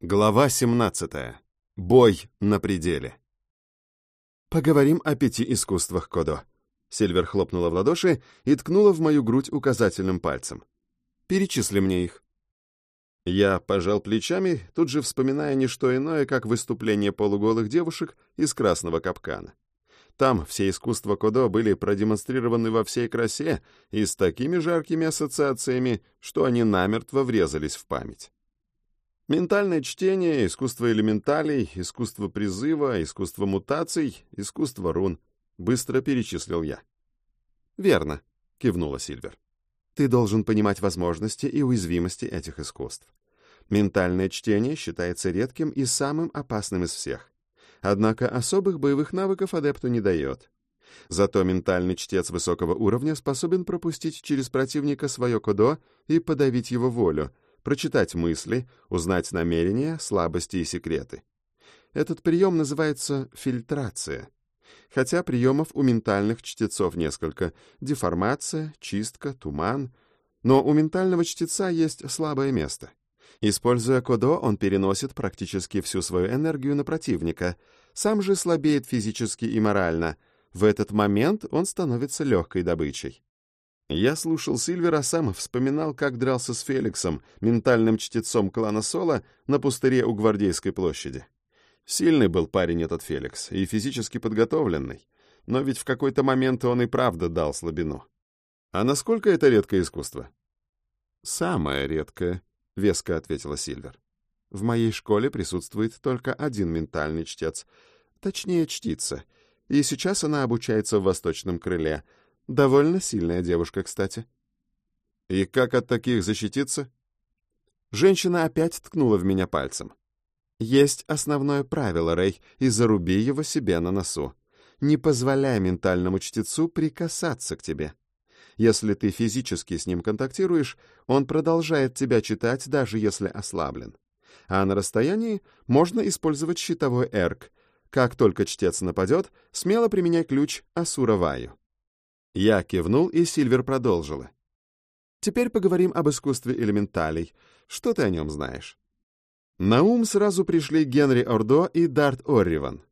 Глава 17. Бой на пределе. «Поговорим о пяти искусствах Кодо». Сильвер хлопнула в ладоши и ткнула в мою грудь указательным пальцем. «Перечисли мне их». Я пожал плечами, тут же вспоминая не что иное, как выступление полуголых девушек из красного капкана. Там все искусства Кодо были продемонстрированы во всей красе и с такими жаркими ассоциациями, что они намертво врезались в память. Ментальное чтение, искусство элементалей, искусство призыва, искусство мутаций, искусство рун. Быстро перечислил я. «Верно», — кивнула Сильвер. «Ты должен понимать возможности и уязвимости этих искусств. Ментальное чтение считается редким и самым опасным из всех. Однако особых боевых навыков адепту не дает. Зато ментальный чтец высокого уровня способен пропустить через противника свое кодо и подавить его волю — прочитать мысли, узнать намерения, слабости и секреты. Этот прием называется фильтрация. Хотя приемов у ментальных чтецов несколько — деформация, чистка, туман. Но у ментального чтеца есть слабое место. Используя кодо, он переносит практически всю свою энергию на противника, сам же слабеет физически и морально. В этот момент он становится легкой добычей. Я слушал Сильвера, сам вспоминал, как дрался с Феликсом, ментальным чтецом клана Соло, на пустыре у Гвардейской площади. Сильный был парень этот Феликс, и физически подготовленный, но ведь в какой-то момент он и правда дал слабину. А насколько это редкое искусство? «Самое редкое», — веско ответила Сильвер. «В моей школе присутствует только один ментальный чтец, точнее, чтица, и сейчас она обучается в восточном крыле — Довольно сильная девушка, кстати. И как от таких защититься? Женщина опять ткнула в меня пальцем. Есть основное правило, Рэй, и заруби его себе на носу. Не позволяй ментальному чтецу прикасаться к тебе. Если ты физически с ним контактируешь, он продолжает тебя читать, даже если ослаблен. А на расстоянии можно использовать щитовой эрк. Как только чтец нападет, смело применяй ключ Асураваю. Я кивнул, и Сильвер продолжила. «Теперь поговорим об искусстве элементалей. Что ты о нем знаешь?» На ум сразу пришли Генри Ордо и Дарт Орриван.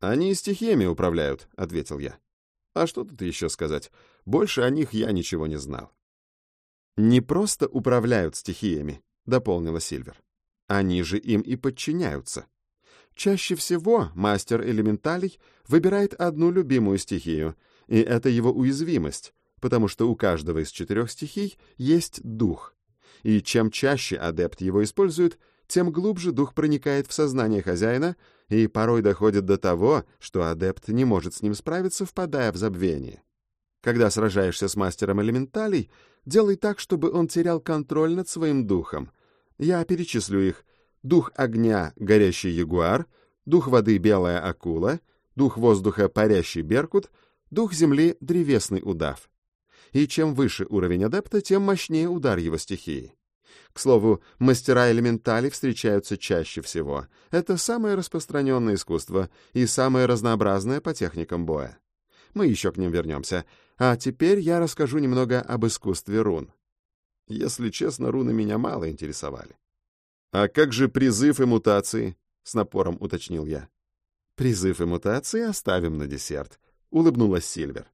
«Они стихиями управляют», — ответил я. «А что тут еще сказать? Больше о них я ничего не знал». «Не просто управляют стихиями», — дополнила Сильвер. «Они же им и подчиняются. Чаще всего мастер элементалей выбирает одну любимую стихию — и это его уязвимость, потому что у каждого из четырех стихий есть дух. И чем чаще адепт его использует, тем глубже дух проникает в сознание хозяина и порой доходит до того, что адепт не может с ним справиться, впадая в забвение. Когда сражаешься с мастером элементалей, делай так, чтобы он терял контроль над своим духом. Я перечислю их. Дух огня — горящий ягуар, дух воды — белая акула, дух воздуха — парящий беркут — дух земли — древесный удав. И чем выше уровень адепта, тем мощнее удар его стихии. К слову, мастера элементали встречаются чаще всего. Это самое распространенное искусство и самое разнообразное по техникам боя. Мы еще к ним вернемся. А теперь я расскажу немного об искусстве рун. Если честно, руны меня мало интересовали. «А как же призыв и мутации?» — с напором уточнил я. «Призыв и мутации оставим на десерт», улыбнулась Сильвер.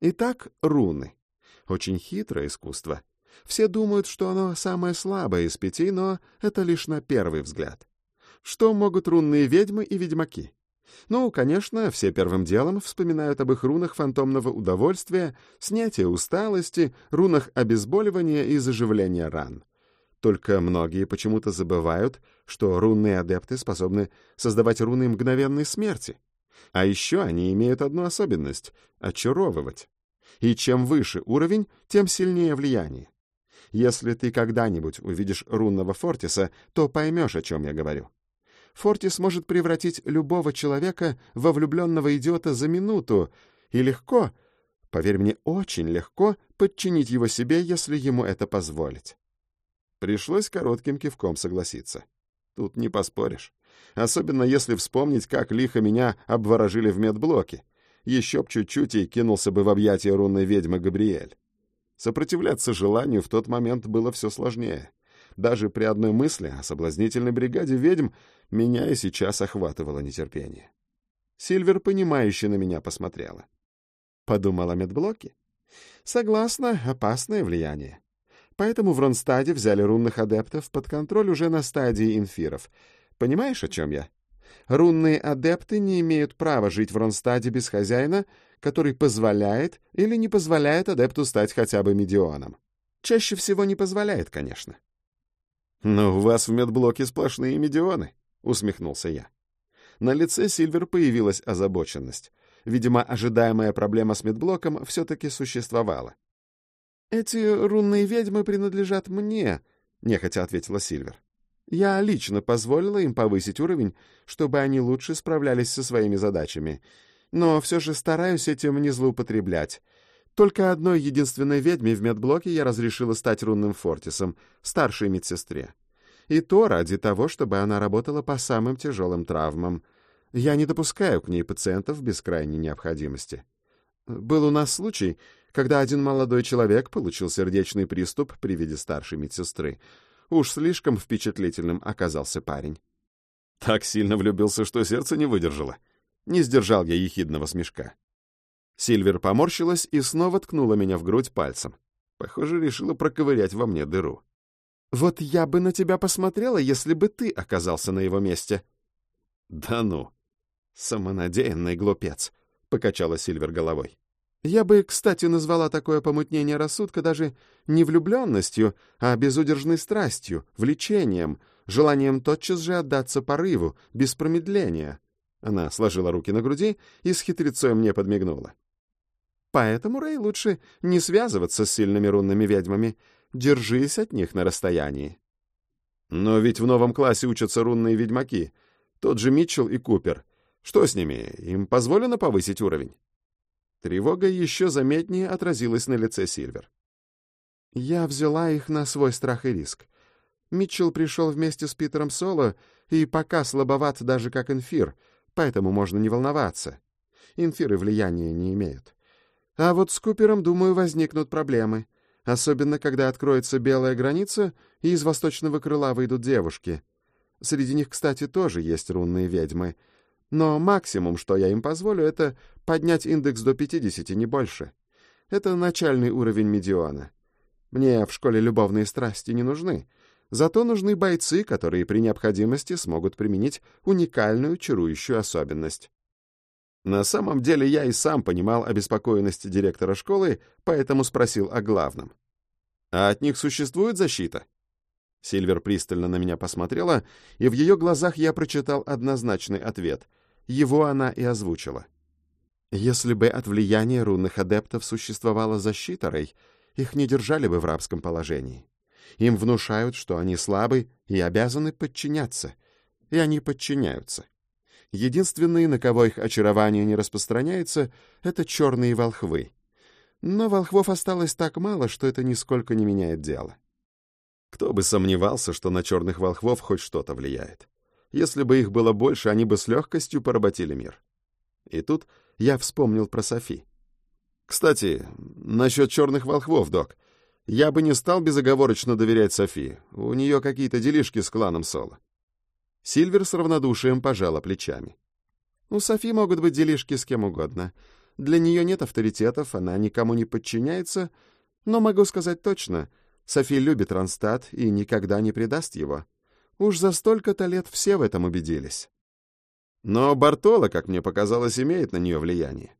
Итак, руны. Очень хитрое искусство. Все думают, что оно самое слабое из пяти, но это лишь на первый взгляд. Что могут рунные ведьмы и ведьмаки? Ну, конечно, все первым делом вспоминают об их рунах фантомного удовольствия, снятия усталости, рунах обезболивания и заживления ран. Только многие почему-то забывают, что рунные адепты способны создавать руны мгновенной смерти. А еще они имеют одну особенность — очаровывать. И чем выше уровень, тем сильнее влияние. Если ты когда-нибудь увидишь рунного Фортиса, то поймешь, о чем я говорю. Фортис может превратить любого человека во влюбленного идиота за минуту, и легко, поверь мне, очень легко подчинить его себе, если ему это позволить. Пришлось коротким кивком согласиться. Тут не поспоришь. Особенно если вспомнить, как лихо меня обворожили в медблоке. Еще б чуть-чуть и кинулся бы в объятия рунной ведьмы Габриэль. Сопротивляться желанию в тот момент было все сложнее. даже при одной мысли о соблазнительной бригаде ведьм меня и сейчас охватывало нетерпение. Сильвер, понимающе на меня посмотрела. Подумала о медблоке? Согласна, опасное влияние. Поэтому в Ронстаде взяли рунных адептов под контроль уже на стадии инфиров. Понимаешь, о чем я? Рунные адепты не имеют права жить в Ронстаде без хозяина, который позволяет или не позволяет адепту стать хотя бы медионом. Чаще всего не позволяет, конечно. «Но у вас в медблоке сплошные медионы», — усмехнулся я. На лице Сильвер появилась озабоченность. Видимо, ожидаемая проблема с медблоком все-таки существовала. «Эти рунные ведьмы принадлежат мне», — нехотя ответила Сильвер. «Я лично позволила им повысить уровень, чтобы они лучше справлялись со своими задачами. Но все же стараюсь этим не злоупотреблять. Только одной единственной ведьме в медблоке я разрешила стать рунным фортисом, старшей медсестре. И то ради того, чтобы она работала по самым тяжелым травмам. Я не допускаю к ней пациентов без крайней необходимости. Был у нас случай, когда один молодой человек получил сердечный приступ при виде старшей медсестры. Уж слишком впечатлительным оказался парень. Так сильно влюбился, что сердце не выдержало. Не сдержал я ехидного смешка. Сильвер поморщилась и снова ткнула меня в грудь пальцем. Похоже, решила проковырять во мне дыру. «Вот я бы на тебя посмотрела, если бы ты оказался на его месте». «Да ну!» «Самонадеянный глупец», — покачала Сильвер головой. «Я бы, кстати, назвала такое помутнение рассудка даже не влюбленностью, а безудержной страстью, влечением, желанием тотчас же отдаться порыву, без промедления». Она сложила руки на груди и с хитрецой мне подмигнула. Поэтому, Рэй, лучше не связываться с сильными рунными ведьмами. Держись от них на расстоянии. Но ведь в новом классе учатся рунные ведьмаки. Тот же Митчелл и Купер. Что с ними? Им позволено повысить уровень? Тревога еще заметнее отразилась на лице Сильвер. Я взяла их на свой страх и риск. Митчелл пришел вместе с Питером Соло и пока слабоват даже как инфир, поэтому можно не волноваться. Инфиры влияния не имеют. А вот с Купером, думаю, возникнут проблемы. Особенно, когда откроется белая граница, и из восточного крыла выйдут девушки. Среди них, кстати, тоже есть рунные ведьмы. Но максимум, что я им позволю, это поднять индекс до 50, не больше. Это начальный уровень медиана. Мне в школе любовные страсти не нужны. Зато нужны бойцы, которые при необходимости смогут применить уникальную чарующую особенность. На самом деле я и сам понимал обеспокоенность директора школы, поэтому спросил о главном. «А от них существует защита?» Сильвер пристально на меня посмотрела, и в ее глазах я прочитал однозначный ответ. Его она и озвучила. «Если бы от влияния рунных адептов существовала защита, Рэй, их не держали бы в рабском положении. Им внушают, что они слабы и обязаны подчиняться. И они подчиняются. Единственные, на кого их очарование не распространяется, это черные волхвы. Но волхвов осталось так мало, что это нисколько не меняет дело. Кто бы сомневался, что на черных волхвов хоть что-то влияет. Если бы их было больше, они бы с легкостью поработили мир. И тут я вспомнил про Софи. Кстати, насчет черных волхвов, док. Я бы не стал безоговорочно доверять Софи. У нее какие-то делишки с кланом Соло. Сильвер с равнодушием пожала плечами. У Софи могут быть делишки с кем угодно. Для нее нет авторитетов, она никому не подчиняется, но могу сказать точно, Софи любит Ронстадт и никогда не предаст его. Уж за столько-то лет все в этом убедились. Но Бартоло, как мне показалось, имеет на нее влияние.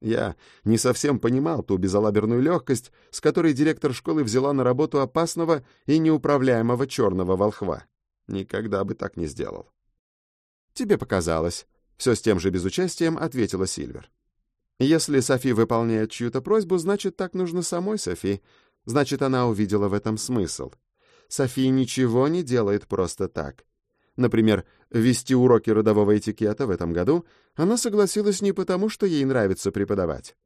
Я не совсем понимал ту безалаберную легкость, с которой директор школы взяла на работу опасного и неуправляемого черного волхва. Никогда бы так не сделал. «Тебе показалось», — все с тем же безучастием ответила Сильвер. «Если Софи выполняет чью-то просьбу, значит, так нужно самой Софи. Значит, она увидела в этом смысл. Софи ничего не делает просто так. Например, вести уроки родового этикета в этом году она согласилась не потому, что ей нравится преподавать.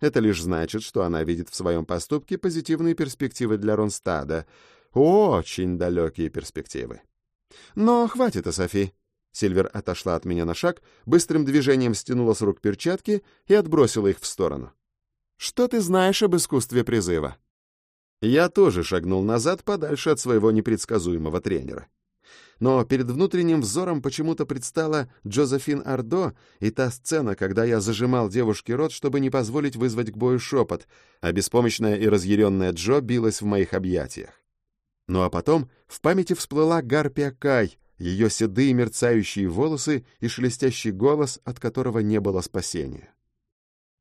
Это лишь значит, что она видит в своем поступке позитивные перспективы для Ронстада. Очень далекие перспективы. Но хватит о Софи. Сильвер отошла от меня на шаг, быстрым движением стянула с рук перчатки и отбросила их в сторону. «Что ты знаешь об искусстве призыва?» Я тоже шагнул назад, подальше от своего непредсказуемого тренера. Но перед внутренним взором почему-то предстала Джозефин Ардо и та сцена, когда я зажимал девушке рот, чтобы не позволить вызвать к бою шепот, а беспомощная и разъяренная Джо билась в моих объятиях. Ну а потом в памяти всплыла Гарпия Кай, ее седые мерцающие волосы и шелестящий голос, от которого не было спасения.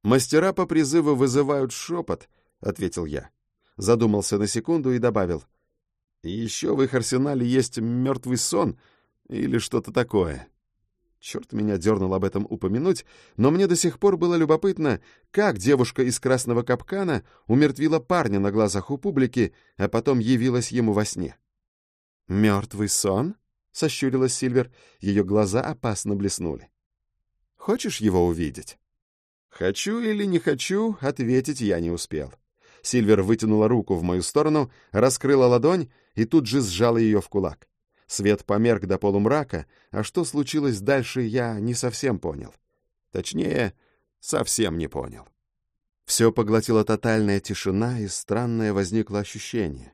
«Мастера по призыву вызывают шепот», — ответил я. Задумался на секунду и добавил — еще в их арсенале есть мертвый сон или что-то такое. Черт меня дернул об этом упомянуть, но мне до сих пор было любопытно, как девушка из красного капкана умертвила парня на глазах у публики, а потом явилась ему во сне. «Мертвый сон?» — сощурилась Сильвер. Ее глаза опасно блеснули. «Хочешь его увидеть?» «Хочу или не хочу, ответить я не успел. Сильвер вытянула руку в мою сторону, раскрыла ладонь и тут же сжала ее в кулак. Свет померк до полумрака, а что случилось дальше, я не совсем понял. Точнее, совсем не понял. Все поглотила тотальная тишина, и странное возникло ощущение.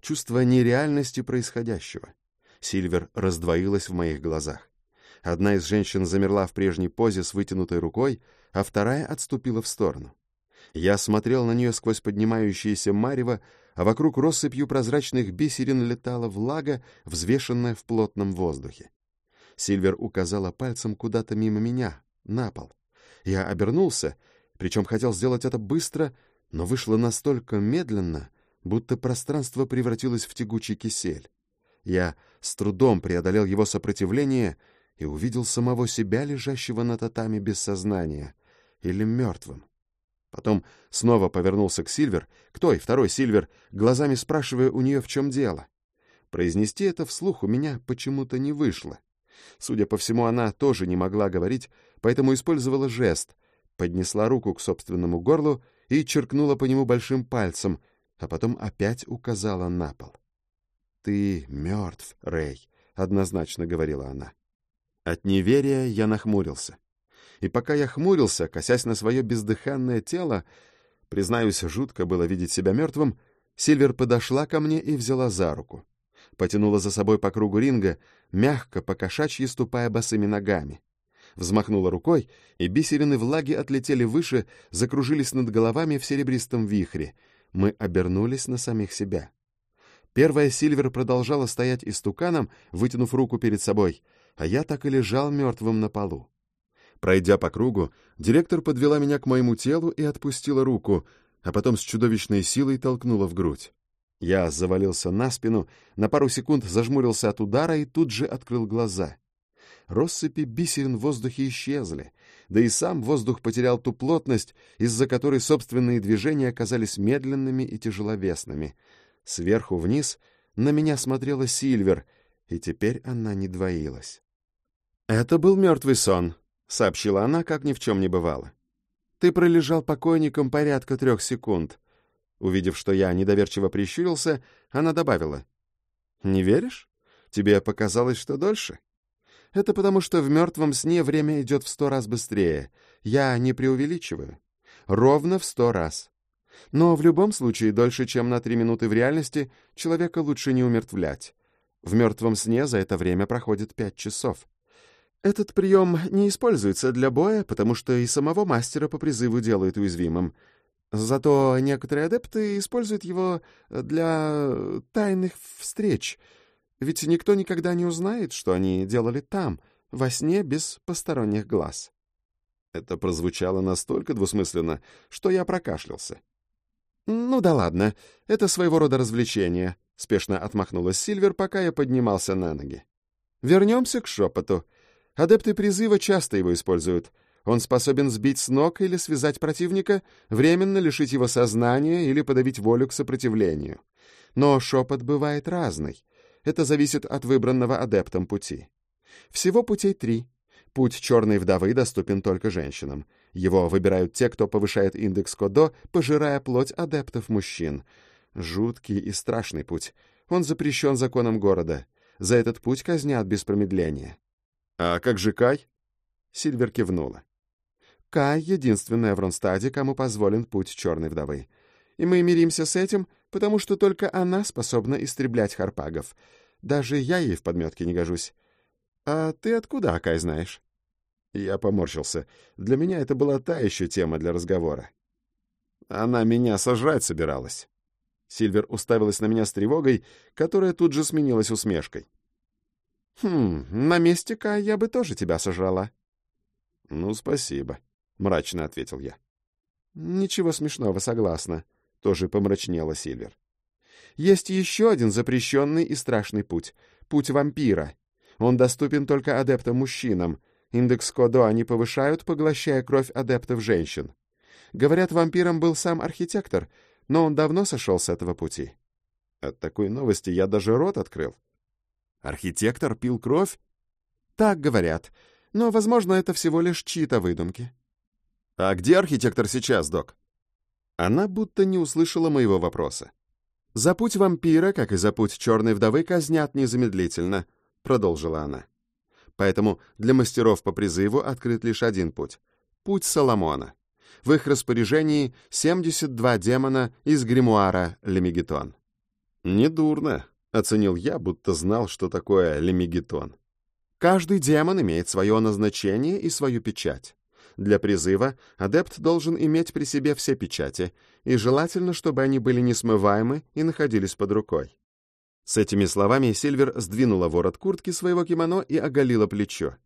Чувство нереальности происходящего. Сильвер раздвоилась в моих глазах. Одна из женщин замерла в прежней позе с вытянутой рукой, а вторая отступила в сторону. Я смотрел на нее сквозь поднимающееся марево, а вокруг россыпью прозрачных бисерин летала влага, взвешенная в плотном воздухе. Сильвер указала пальцем куда-то мимо меня, на пол. Я обернулся, причем хотел сделать это быстро, но вышло настолько медленно, будто пространство превратилось в тягучий кисель. Я с трудом преодолел его сопротивление и увидел самого себя, лежащего на татами без сознания, или мертвым. Потом снова повернулся к Сильвер, к той, второй Сильвер, глазами спрашивая у нее, в чем дело. Произнести это вслух у меня почему-то не вышло. Судя по всему, она тоже не могла говорить, поэтому использовала жест, поднесла руку к собственному горлу и черкнула по нему большим пальцем, а потом опять указала на пол. «Ты мертв, Рэй», — однозначно говорила она. От неверия я нахмурился и пока я хмурился, косясь на свое бездыханное тело, признаюсь, жутко было видеть себя мертвым, Сильвер подошла ко мне и взяла за руку. Потянула за собой по кругу ринга, мягко, покошачьи ступая босыми ногами. Взмахнула рукой, и бисерины влаги отлетели выше, закружились над головами в серебристом вихре. Мы обернулись на самих себя. Первая Сильвер продолжала стоять истуканом, вытянув руку перед собой, а я так и лежал мертвым на полу. Пройдя по кругу, директор подвела меня к моему телу и отпустила руку, а потом с чудовищной силой толкнула в грудь. Я завалился на спину, на пару секунд зажмурился от удара и тут же открыл глаза. Россыпи бисерин в воздухе исчезли, да и сам воздух потерял ту плотность, из-за которой собственные движения оказались медленными и тяжеловесными. Сверху вниз на меня смотрела Сильвер, и теперь она не двоилась. Это был мертвый сон, — сообщила она, как ни в чем не бывало. «Ты пролежал покойником порядка трех секунд». Увидев, что я недоверчиво прищурился, она добавила. «Не веришь? Тебе показалось, что дольше?» «Это потому, что в мертвом сне время идет в сто раз быстрее. Я не преувеличиваю. Ровно в сто раз. Но в любом случае дольше, чем на три минуты в реальности, человека лучше не умертвлять. В мертвом сне за это время проходит пять часов. Этот прием не используется для боя, потому что и самого мастера по призыву делают уязвимым. Зато некоторые адепты используют его для тайных встреч, ведь никто никогда не узнает, что они делали там, во сне без посторонних глаз. Это прозвучало настолько двусмысленно, что я прокашлялся. «Ну да ладно, это своего рода развлечение», — спешно отмахнулась Сильвер, пока я поднимался на ноги. «Вернемся к шепоту». Адепты призыва часто его используют. Он способен сбить с ног или связать противника, временно лишить его сознания или подавить волю к сопротивлению. Но шепот бывает разный. Это зависит от выбранного адептом пути. Всего путей три. Путь черной вдовы доступен только женщинам. Его выбирают те, кто повышает индекс Кодо, пожирая плоть адептов мужчин. Жуткий и страшный путь. Он запрещен законом города. За этот путь казнят без промедления. «А как же Кай?» Сильвер кивнула. «Кай — единственная в Ронстаде, кому позволен путь черной вдовы. И мы миримся с этим, потому что только она способна истреблять харпагов. Даже я ей в подметке не гожусь. А ты откуда, Акай, знаешь?» Я поморщился. Для меня это была та еще тема для разговора. Она меня сожрать собиралась. Сильвер уставилась на меня с тревогой, которая тут же сменилась усмешкой. «Хм, на месте Кай я бы тоже тебя сожрала». «Ну, спасибо», — мрачно ответил я. «Ничего смешного, согласна», — тоже помрачнела Сильвер. «Есть еще один запрещенный и страшный путь — путь вампира. Он доступен только адептам-мужчинам. Индекс Кодо они повышают, поглощая кровь адептов женщин. Говорят, вампиром был сам архитектор, но он давно сошел с этого пути». От такой новости я даже рот открыл. «Архитектор пил кровь?» «Так говорят. Но, возможно, это всего лишь чьи-то выдумки». «А где архитектор сейчас, док?» Она будто не услышала моего вопроса. «За путь вампира, как и за путь черной вдовы, казнят незамедлительно», — продолжила она. «Поэтому для мастеров по призыву открыт лишь один путь — путь Соломона. В их распоряжении 72 демона из гримуара Лемегетон». «Недурно», — оценил я, будто знал, что такое Лемегетон. «Каждый демон имеет свое назначение и свою печать. Для призыва адепт должен иметь при себе все печати, и желательно, чтобы они были несмываемы и находились под рукой. С этими словами Сильвер сдвинула ворот куртки своего кимоно и оголила плечо.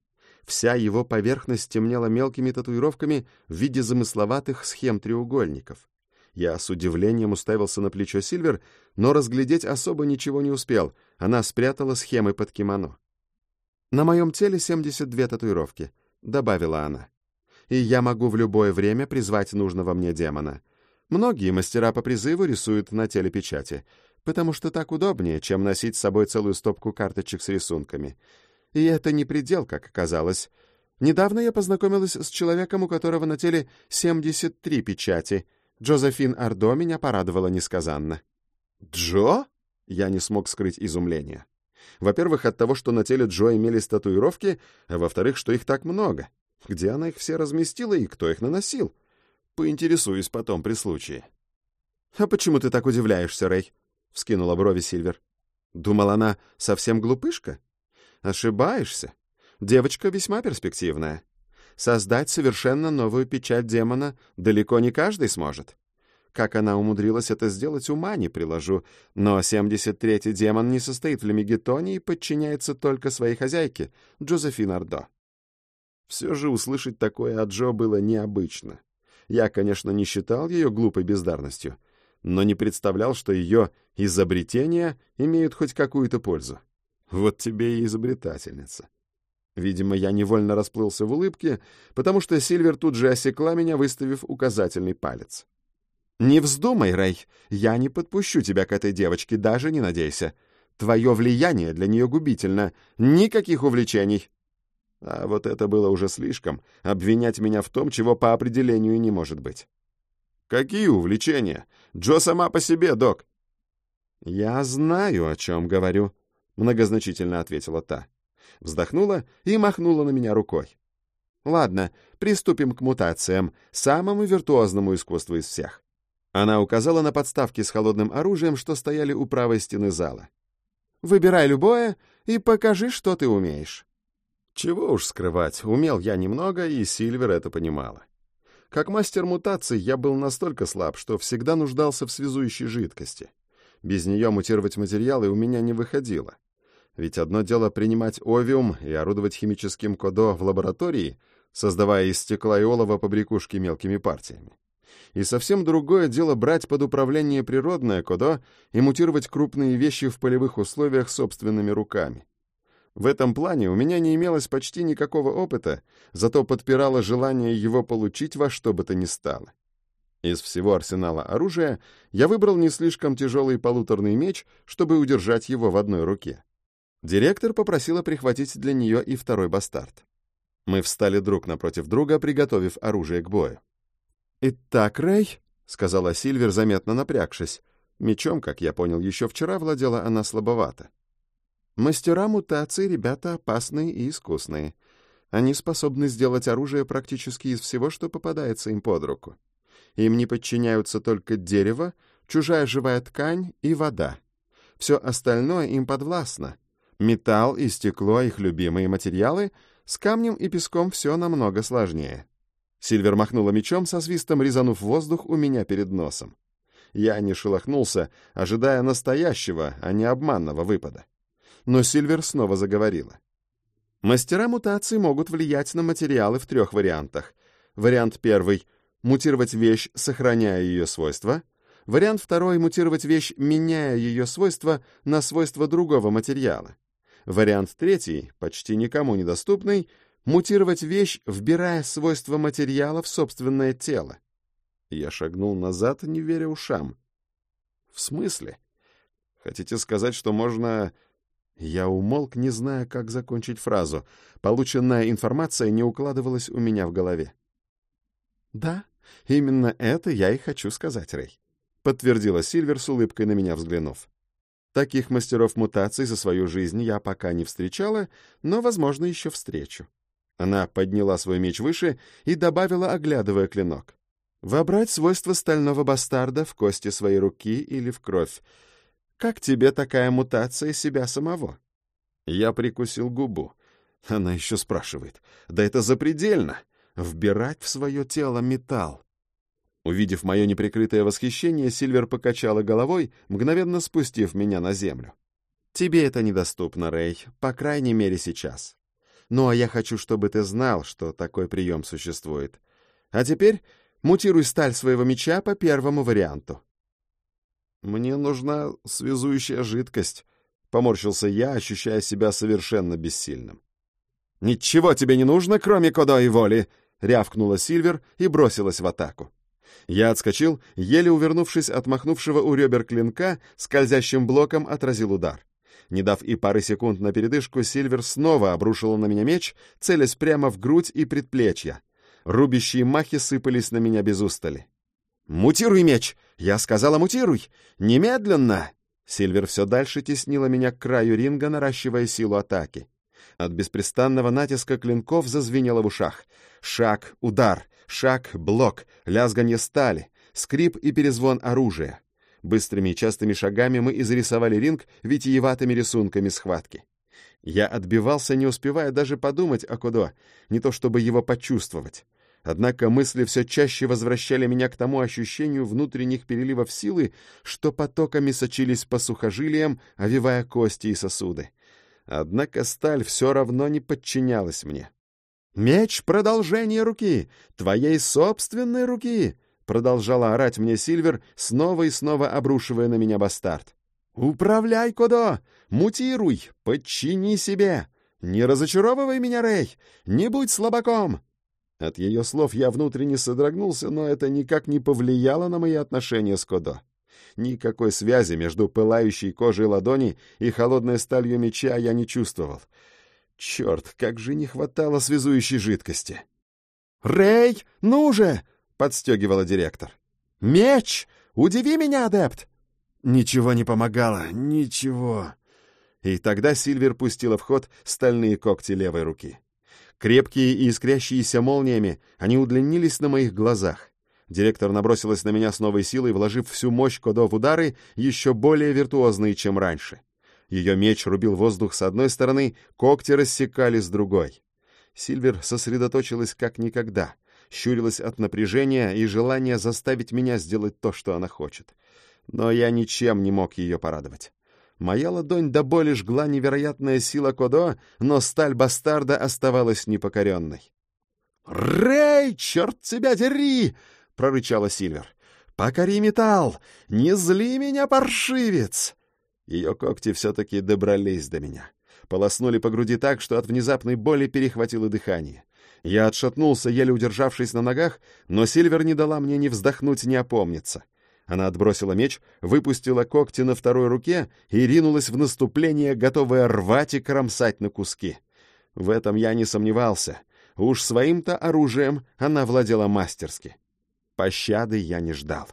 Вся его поверхность темнела мелкими татуировками в виде замысловатых схем треугольников. Я с удивлением уставился на плечо Сильвер, но разглядеть особо ничего не успел, она спрятала схемы под кимоно. «На моем теле 72 татуировки», — добавила она и я могу в любое время призвать нужного мне демона. Многие мастера по призыву рисуют на теле печати, потому что так удобнее, чем носить с собой целую стопку карточек с рисунками. И это не предел, как оказалось. Недавно я познакомилась с человеком, у которого на теле 73 печати. Джозефин Ардо меня порадовала несказанно. «Джо?» — я не смог скрыть изумление. Во-первых, от того, что на теле Джо имелись татуировки, а во-вторых, что их так много. Где она их все разместила и кто их наносил? Поинтересуюсь потом при случае. «А почему ты так удивляешься, Рэй?» — вскинула брови Сильвер. «Думала она совсем глупышка?» «Ошибаешься. Девочка весьма перспективная. Создать совершенно новую печать демона далеко не каждый сможет. Как она умудрилась это сделать, ума не приложу, но 73-й демон не состоит в Лемегетоне и подчиняется только своей хозяйке, Джозефин Ардо. Все же услышать такое от Джо было необычно. Я, конечно, не считал ее глупой бездарностью, но не представлял, что ее изобретения имеют хоть какую-то пользу. Вот тебе и изобретательница. Видимо, я невольно расплылся в улыбке, потому что Сильвер тут же осекла меня, выставив указательный палец. «Не вздумай, Рэй, я не подпущу тебя к этой девочке, даже не надейся. Твое влияние для нее губительно. Никаких увлечений. А вот это было уже слишком, обвинять меня в том, чего по определению не может быть. «Какие увлечения? Джо сама по себе, док!» «Я знаю, о чем говорю», — многозначительно ответила та. Вздохнула и махнула на меня рукой. «Ладно, приступим к мутациям, самому виртуозному искусству из всех». Она указала на подставки с холодным оружием, что стояли у правой стены зала. «Выбирай любое и покажи, что ты умеешь». Чего уж скрывать, умел я немного, и Сильвер это понимала. Как мастер мутаций я был настолько слаб, что всегда нуждался в связующей жидкости. Без нее мутировать материалы у меня не выходило. Ведь одно дело принимать овиум и орудовать химическим кодо в лаборатории, создавая из стекла и олова побрякушки мелкими партиями. И совсем другое дело брать под управление природное кодо и мутировать крупные вещи в полевых условиях собственными руками. В этом плане у меня не имелось почти никакого опыта, зато подпирало желание его получить во что бы то ни стало. Из всего арсенала оружия я выбрал не слишком тяжелый полуторный меч, чтобы удержать его в одной руке. Директор попросила прихватить для нее и второй бастард. Мы встали друг напротив друга, приготовив оружие к бою. «Итак, Рэй», — сказала Сильвер, заметно напрягшись, мечом, как я понял, еще вчера владела она слабовато. Мастера мутаций — ребята опасные и искусные. Они способны сделать оружие практически из всего, что попадается им под руку. Им не подчиняются только дерево, чужая живая ткань и вода. Все остальное им подвластно. Металл и стекло — их любимые материалы, с камнем и песком все намного сложнее. Сильвер махнула мечом, со свистом резанув воздух у меня перед носом. Я не шелохнулся, ожидая настоящего, а не обманного выпада. Но Сильвер снова заговорила. Мастера мутаций могут влиять на материалы в трех вариантах. Вариант первый — мутировать вещь, сохраняя ее свойства. Вариант второй — мутировать вещь, меняя ее свойства на свойства другого материала. Вариант третий, почти никому недоступный — мутировать вещь, вбирая свойства материала в собственное тело. Я шагнул назад, не веря ушам. «В смысле? Хотите сказать, что можно...» Я умолк, не зная, как закончить фразу. Полученная информация не укладывалась у меня в голове. «Да, именно это я и хочу сказать, Рэй», — подтвердила Сильвер с улыбкой на меня взглянув. Таких мастеров мутаций за свою жизнь я пока не встречала, но, возможно, еще встречу. Она подняла свой меч выше и добавила, оглядывая клинок. «Вобрать свойства стального бастарда в кости своей руки или в кровь. Как тебе такая мутация себя самого?» Я прикусил губу. Она еще спрашивает. «Да это запредельно! Вбирать в свое тело металл!» Увидев мое неприкрытое восхищение, Сильвер покачала головой, мгновенно спустив меня на землю. «Тебе это недоступно, Рэй, по крайней мере сейчас. Ну, а я хочу, чтобы ты знал, что такой прием существует. А теперь мутируй сталь своего меча по первому варианту». «Мне нужна связующая жидкость», — поморщился я, ощущая себя совершенно бессильным. «Ничего тебе не нужно, кроме кодо и воли!» — рявкнула Сильвер и бросилась в атаку. Я отскочил, еле увернувшись от махнувшего у ребер клинка, скользящим блоком отразил удар. Не дав и пары секунд на передышку, Сильвер снова обрушила на меня меч, целясь прямо в грудь и предплечья. Рубящие махи сыпались на меня без устали. «Мутируй меч! Я сказала, мутируй! Немедленно!» Сильвер все дальше теснила меня к краю ринга, наращивая силу атаки. От беспрестанного натиска клинков зазвенело в ушах. Шаг, удар, шаг, блок, лязганье стали, скрип и перезвон оружия. Быстрыми и частыми шагами мы изрисовали ринг витиеватыми рисунками схватки. Я отбивался, не успевая даже подумать о Кудо, не то чтобы его почувствовать. Однако мысли все чаще возвращали меня к тому ощущению внутренних переливов силы, что потоками сочились по сухожилиям, овивая кости и сосуды. Однако сталь все равно не подчинялась мне. «Меч — продолжение руки! Твоей собственной руки!» — продолжала орать мне Сильвер, снова и снова обрушивая на меня бастард. «Управляй, Кодо! Мутируй! Подчини себе! Не разочаровывай меня, Рэй! Не будь слабаком!» От ее слов я внутренне содрогнулся, но это никак не повлияло на мои отношения с Кодо. Никакой связи между пылающей кожей ладони и холодной сталью меча я не чувствовал. Черт, как же не хватало связующей жидкости. «Рэй, ну же!» — подстегивала директор. «Меч! Удиви меня, адепт!» Ничего не помогало, ничего. И тогда Сильвер пустила в ход стальные когти левой руки. Крепкие и искрящиеся молниями, они удлинились на моих глазах. Директор набросилась на меня с новой силой, вложив всю мощь Кодо удары, еще более виртуозные, чем раньше. Ее меч рубил воздух с одной стороны, когти рассекали с другой. Сильвер сосредоточилась как никогда, щурилась от напряжения и желания заставить меня сделать то, что она хочет. Но я ничем не мог ее порадовать. Моя ладонь до боли жгла невероятная сила Кодо, но сталь бастарда оставалась непокоренной. «Рэй, черт тебя дери!» — прорычала Сильвер. «Покори металл! Не зли меня, паршивец!» Ее когти все-таки добрались до меня. Полоснули по груди так, что от внезапной боли перехватило дыхание. Я отшатнулся, еле удержавшись на ногах, но Сильвер не дала мне ни вздохнуть, ни опомниться. Она отбросила меч, выпустила когти на второй руке и ринулась в наступление, готовая рвать и кромсать на куски. В этом я не сомневался. Уж своим-то оружием она владела мастерски. Пощады я не ждал.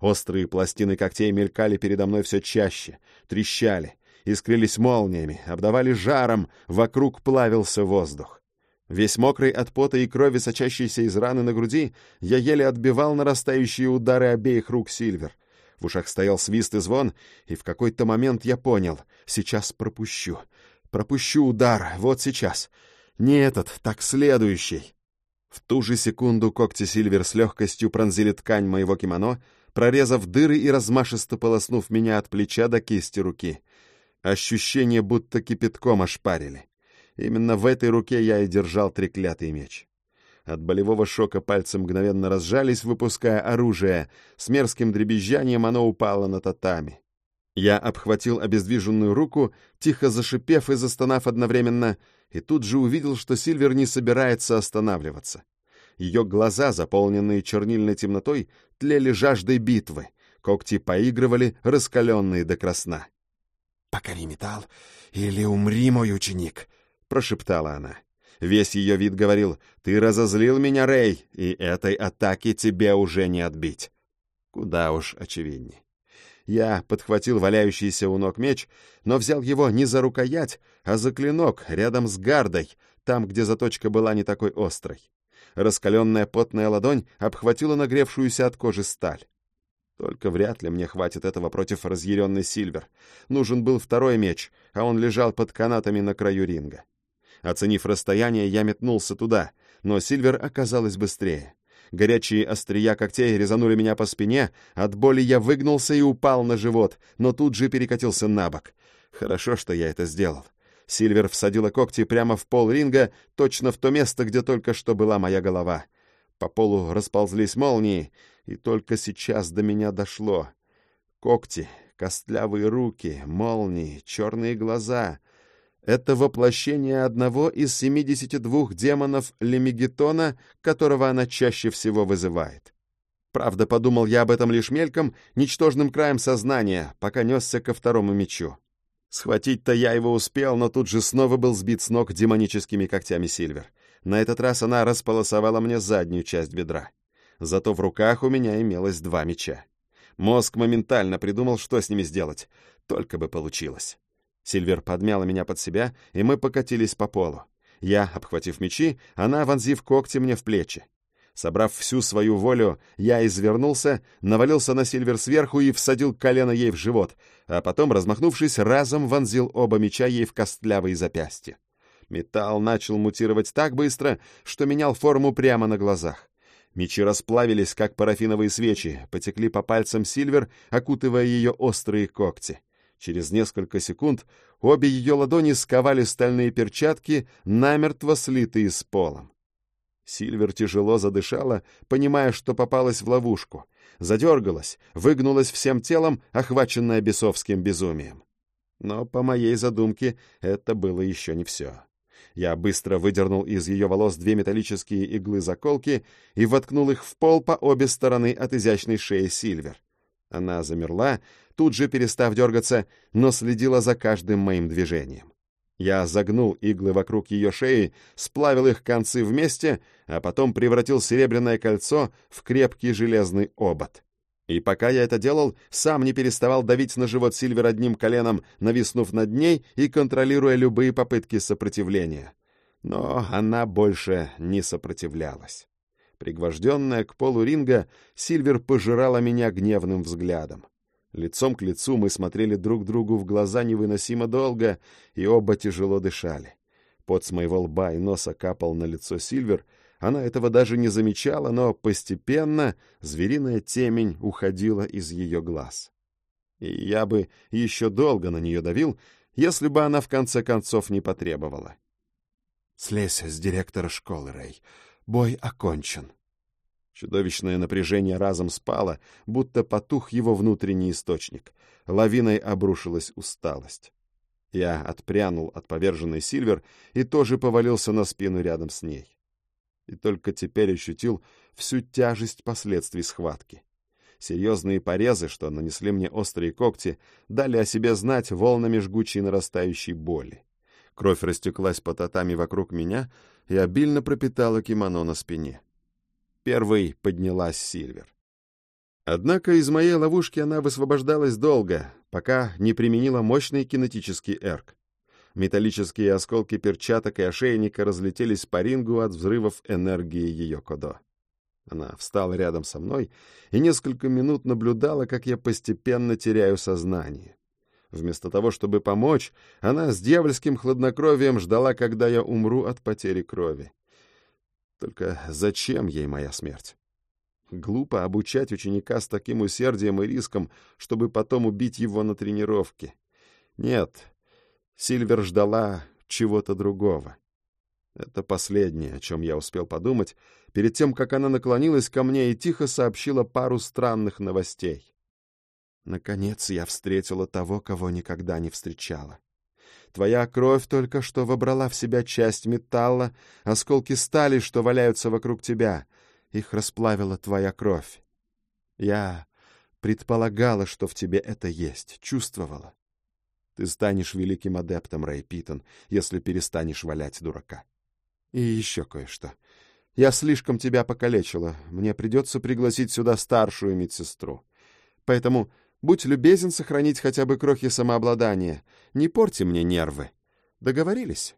Острые пластины когтей мелькали передо мной все чаще, трещали, искрились молниями, обдавали жаром, вокруг плавился воздух. Весь мокрый от пота и крови, сочащийся из раны на груди, я еле отбивал нарастающие удары обеих рук Сильвер. В ушах стоял свист и звон, и в какой-то момент я понял — сейчас пропущу. Пропущу удар, вот сейчас. Не этот, так следующий. В ту же секунду когти Сильвер с легкостью пронзили ткань моего кимоно, прорезав дыры и размашисто полоснув меня от плеча до кисти руки. Ощущение, будто кипятком ошпарили. Именно в этой руке я и держал треклятый меч. От болевого шока пальцы мгновенно разжались, выпуская оружие. С мерзким дребезжанием оно упало на татами. Я обхватил обездвиженную руку, тихо зашипев и застонав одновременно, и тут же увидел, что Сильвер не собирается останавливаться. Ее глаза, заполненные чернильной темнотой, тлели жаждой битвы. Когти поигрывали, раскаленные до красна. «Покори металл, или умри, мой ученик!» — прошептала она. Весь ее вид говорил, «Ты разозлил меня, Рэй, и этой атаки тебе уже не отбить». Куда уж очевидней. Я подхватил валяющийся у ног меч, но взял его не за рукоять, а за клинок рядом с гардой, там, где заточка была не такой острой. Раскаленная потная ладонь обхватила нагревшуюся от кожи сталь. Только вряд ли мне хватит этого против разъяренный Сильвер. Нужен был второй меч, а он лежал под канатами на краю ринга. Оценив расстояние, я метнулся туда, но Сильвер оказалась быстрее. Горячие острия когтей резанули меня по спине, от боли я выгнулся и упал на живот, но тут же перекатился на бок. Хорошо, что я это сделал. Сильвер всадила когти прямо в пол ринга, точно в то место, где только что была моя голова. По полу расползлись молнии, и только сейчас до меня дошло. Когти, костлявые руки, молнии, черные глаза — это воплощение одного из 72 демонов Лемигетона, которого она чаще всего вызывает. Правда, подумал я об этом лишь мельком, ничтожным краем сознания, пока несся ко второму мечу. Схватить-то я его успел, но тут же снова был сбит с ног демоническими когтями Сильвер. На этот раз она располосовала мне заднюю часть бедра. Зато в руках у меня имелось два меча. Мозг моментально придумал, что с ними сделать. Только бы получилось. Сильвер подмяла меня под себя, и мы покатились по полу. Я, обхватив мечи, она, вонзив когти мне в плечи. Собрав всю свою волю, я извернулся, навалился на Сильвер сверху и всадил колено ей в живот, а потом, размахнувшись, разом вонзил оба меча ей в костлявые запястья. Металл начал мутировать так быстро, что менял форму прямо на глазах. Мечи расплавились, как парафиновые свечи, потекли по пальцам Сильвер, окутывая ее острые когти. Через несколько секунд обе ее ладони сковали стальные перчатки, намертво слитые с полом. Сильвер тяжело задышала, понимая, что попалась в ловушку. Задергалась, выгнулась всем телом, охваченная бесовским безумием. Но, по моей задумке, это было еще не все. Я быстро выдернул из ее волос две металлические иглы-заколки и воткнул их в пол по обе стороны от изящной шеи Сильвер. Она замерла, тут же перестав дергаться, но следила за каждым моим движением. Я загнул иглы вокруг ее шеи, сплавил их концы вместе, а потом превратил серебряное кольцо в крепкий железный обод. И пока я это делал, сам не переставал давить на живот Сильвер одним коленом, нависнув над ней и контролируя любые попытки сопротивления. Но она больше не сопротивлялась. Пригвожденная к полу ринга, Сильвер пожирала меня гневным взглядом. Лицом к лицу мы смотрели друг другу в глаза невыносимо долго, и оба тяжело дышали. Пот с моего лба и носа капал на лицо Сильвер. Она этого даже не замечала, но постепенно звериная темень уходила из ее глаз. И я бы еще долго на нее давил, если бы она в конце концов не потребовала. «Слезь с директора школы, Рэй. Бой окончен». Чудовищное напряжение разом спало, будто потух его внутренний источник. Лавиной обрушилась усталость. Я отпрянул от поверженной Сильвер и тоже повалился на спину рядом с ней. И только теперь ощутил всю тяжесть последствий схватки. Серьезные порезы, что нанесли мне острые когти, дали о себе знать волнами жгучей нарастающей боли. Кровь растеклась по татами вокруг меня и обильно пропитала кимоно на спине. Первой поднялась Сильвер. Однако из моей ловушки она высвобождалась долго, пока не применила мощный кинетический эрк. Металлические осколки перчаток и ошейника разлетелись по рингу от взрывов энергии ее кодо. Она встала рядом со мной и несколько минут наблюдала, как я постепенно теряю сознание. Вместо того, чтобы помочь, она с дьявольским хладнокровием ждала, когда я умру от потери крови. Только зачем ей моя смерть? Глупо обучать ученика с таким усердием и риском, чтобы потом убить его на тренировке. Нет, Сильвер ждала чего-то другого. Это последнее, о чем я успел подумать, перед тем, как она наклонилась ко мне и тихо сообщила пару странных новостей. Наконец я встретила того, кого никогда не встречала. Твоя кровь только что вобрала в себя часть металла, осколки стали, что валяются вокруг тебя. Их расплавила твоя кровь. Я предполагала, что в тебе это есть, чувствовала. Ты станешь великим адептом, Рэй Питон, если перестанешь валять дурака. И еще кое-что. Я слишком тебя покалечила. Мне придется пригласить сюда старшую медсестру. Поэтому будь любезен сохранить хотя бы крохи самообладания. Не порти мне нервы. Договорились?»